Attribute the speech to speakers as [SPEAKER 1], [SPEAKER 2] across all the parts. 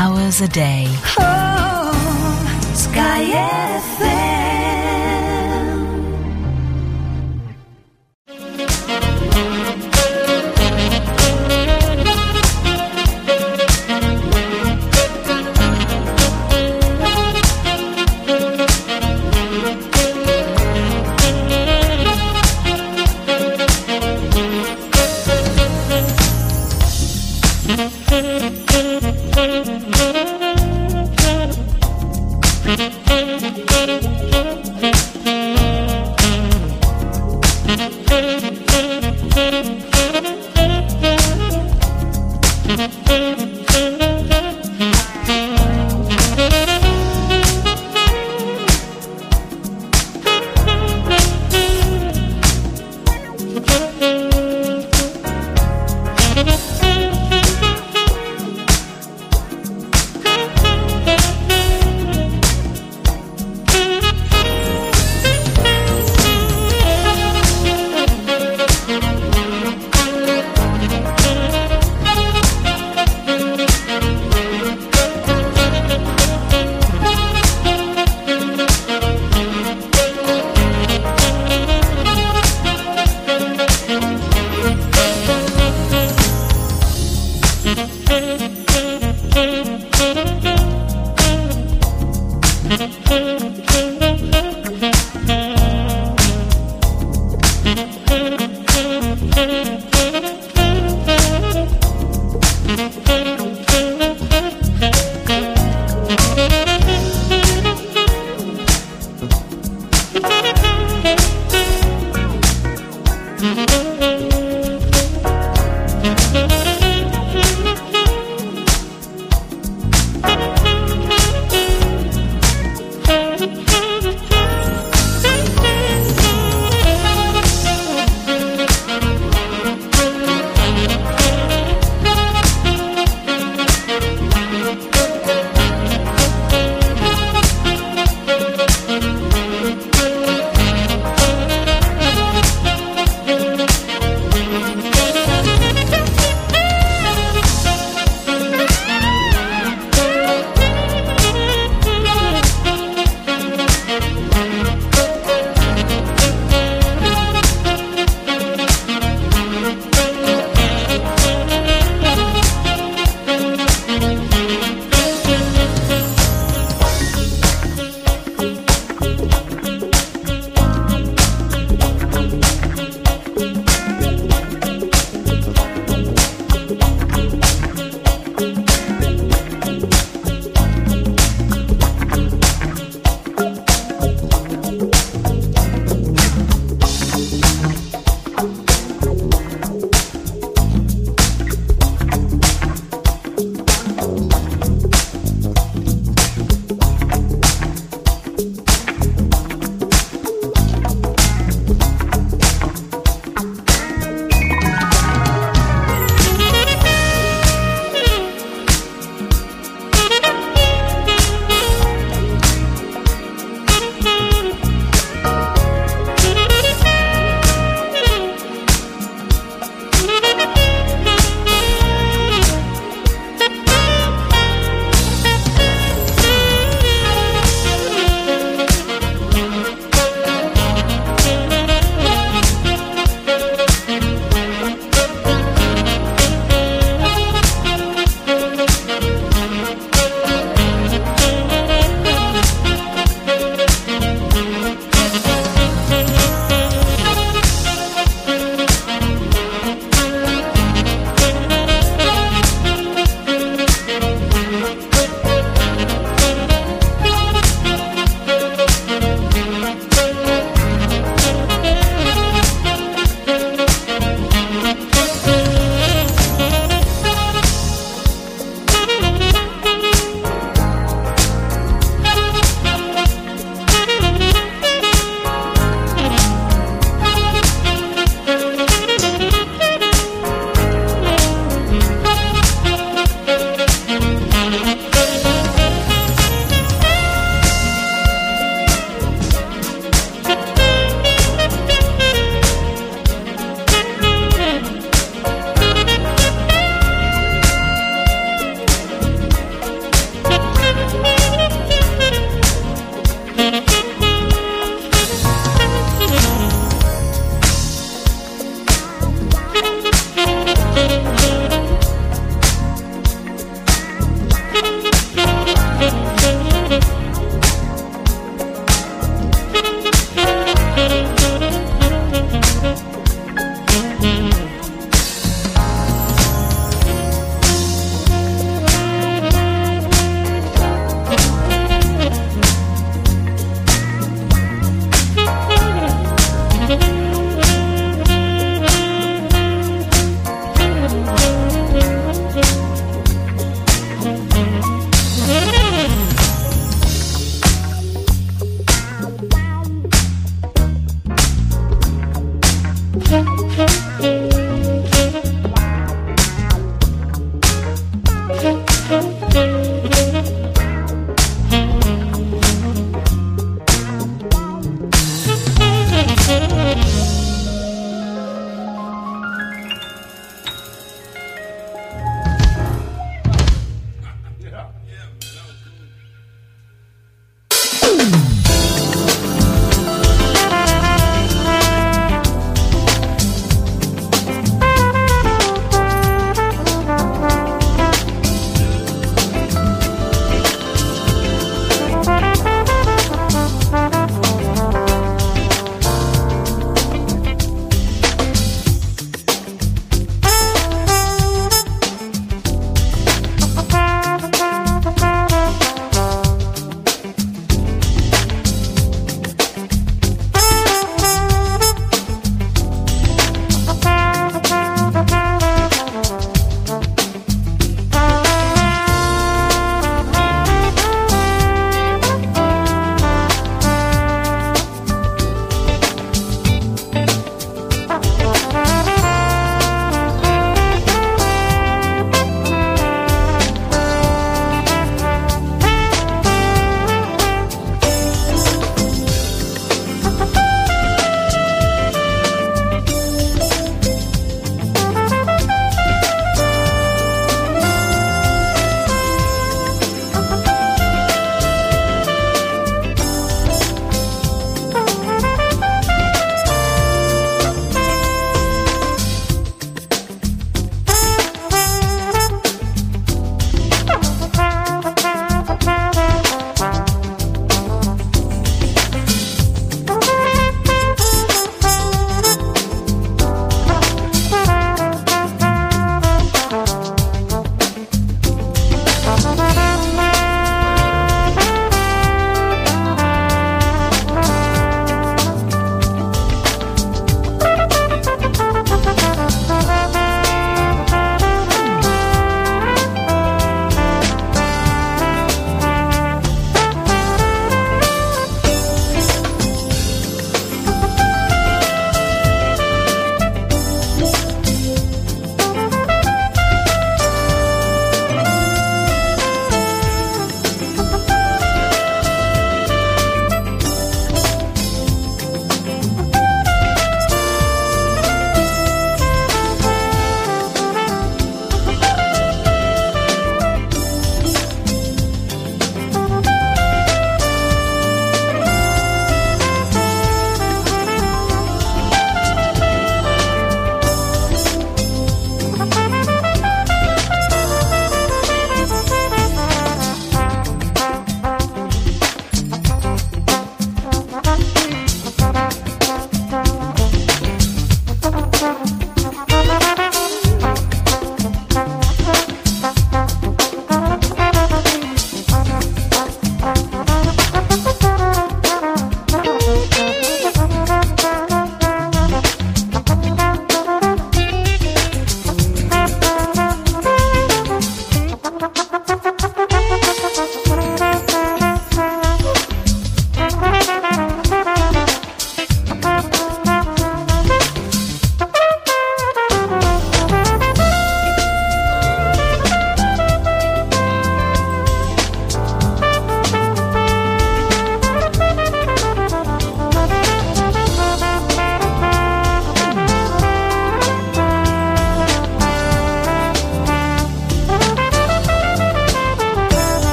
[SPEAKER 1] jazz. 24 hours a day.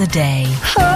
[SPEAKER 1] A day.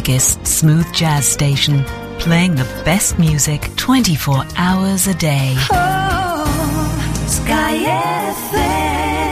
[SPEAKER 1] Biggest smooth jazz station, playing the best music 24 hours a day.
[SPEAKER 2] Oh, Sky FM.